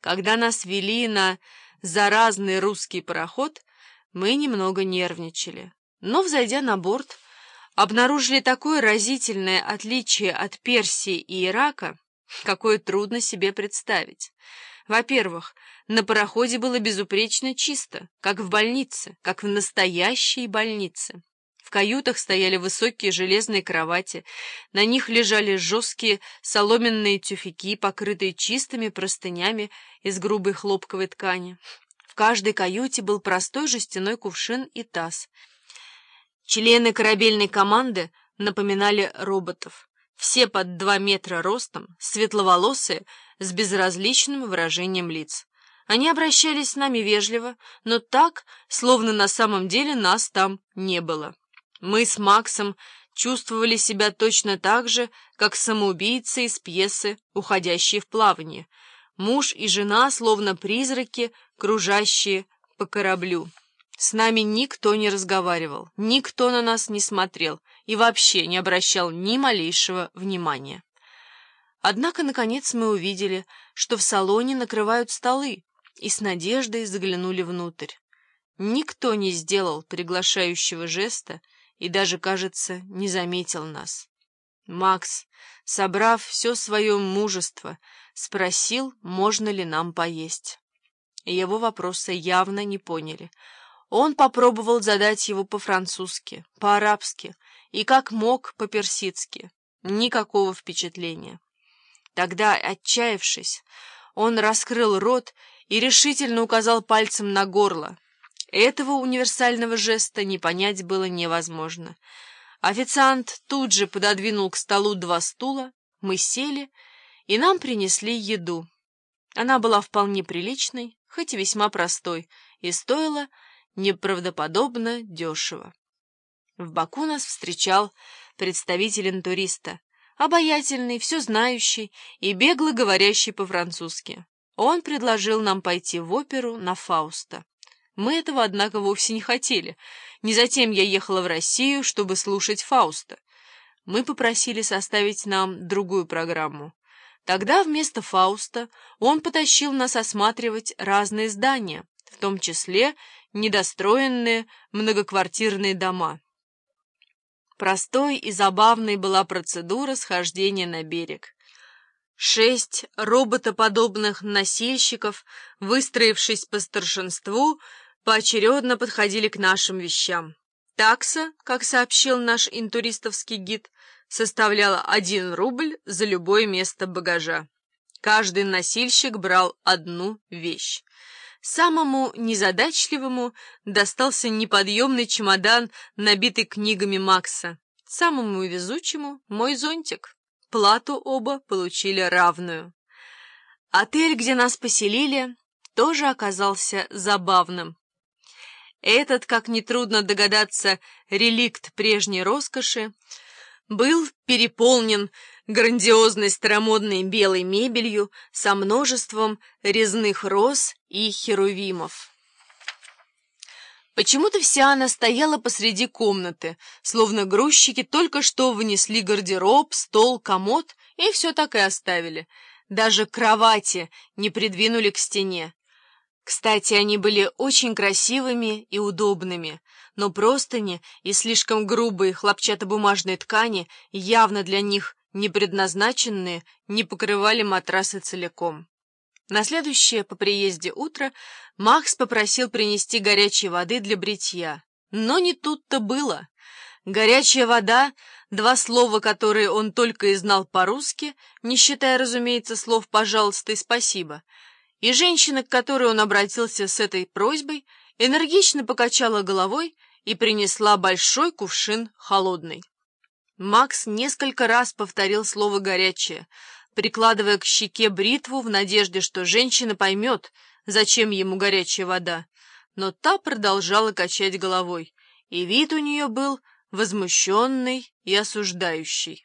Когда нас вели на заразный русский пароход, мы немного нервничали. Но, взойдя на борт, обнаружили такое разительное отличие от Персии и Ирака, какое трудно себе представить. Во-первых, на пароходе было безупречно чисто, как в больнице, как в настоящей больнице. В каютах стояли высокие железные кровати, на них лежали жесткие соломенные тюфяки, покрытые чистыми простынями из грубой хлопковой ткани. В каждой каюте был простой жестяной кувшин и таз. Члены корабельной команды напоминали роботов. Все под два метра ростом, светловолосые, с безразличным выражением лиц. Они обращались с нами вежливо, но так, словно на самом деле нас там не было. Мы с Максом чувствовали себя точно так же, как самоубийцы из пьесы «Уходящие в плавание». Муж и жена, словно призраки, кружащие по кораблю. С нами никто не разговаривал, никто на нас не смотрел и вообще не обращал ни малейшего внимания. Однако, наконец, мы увидели, что в салоне накрывают столы, и с надеждой заглянули внутрь. Никто не сделал приглашающего жеста, и даже, кажется, не заметил нас. Макс, собрав все свое мужество, спросил, можно ли нам поесть. Его вопросы явно не поняли. Он попробовал задать его по-французски, по-арабски и, как мог, по-персидски. Никакого впечатления. Тогда, отчаявшись, он раскрыл рот и решительно указал пальцем на горло, этого универсального жеста не понять было невозможно. Официант тут же пододвинул к столу два стула, мы сели, и нам принесли еду. Она была вполне приличной, хоть и весьма простой, и стоила неправдоподобно дешево. В Баку нас встречал представитель интуриста, обаятельный, все знающий и бегло говорящий по-французски. Он предложил нам пойти в оперу на Фауста. Мы этого, однако, вовсе не хотели. Не затем я ехала в Россию, чтобы слушать Фауста. Мы попросили составить нам другую программу. Тогда вместо Фауста он потащил нас осматривать разные здания, в том числе недостроенные многоквартирные дома. Простой и забавной была процедура схождения на берег. Шесть роботоподобных носильщиков, выстроившись по старшинству, поочередно подходили к нашим вещам. Такса, как сообщил наш интуристовский гид, составляла один рубль за любое место багажа. Каждый носильщик брал одну вещь. Самому незадачливому достался неподъемный чемодан, набитый книгами Макса. Самому везучему — мой зонтик. Плату оба получили равную. Отель, где нас поселили, тоже оказался забавным. Этот, как нетрудно догадаться, реликт прежней роскоши, был переполнен грандиозной старомодной белой мебелью со множеством резных роз и херувимов. Почему-то вся она стояла посреди комнаты, словно грузчики только что вынесли гардероб, стол, комод и все так и оставили. Даже кровати не придвинули к стене. Кстати, они были очень красивыми и удобными, но простыни и слишком грубые хлопчатобумажные ткани, явно для них не предназначенные, не покрывали матрасы целиком. На следующее по приезде утро Макс попросил принести горячей воды для бритья. Но не тут-то было. Горячая вода, два слова, которые он только и знал по-русски, не считая, разумеется, слов «пожалуйста» и «спасибо», и женщина, к которой он обратился с этой просьбой, энергично покачала головой и принесла большой кувшин холодный. Макс несколько раз повторил слово «горячее», прикладывая к щеке бритву в надежде, что женщина поймет, зачем ему горячая вода. Но та продолжала качать головой, и вид у нее был возмущенный и осуждающий.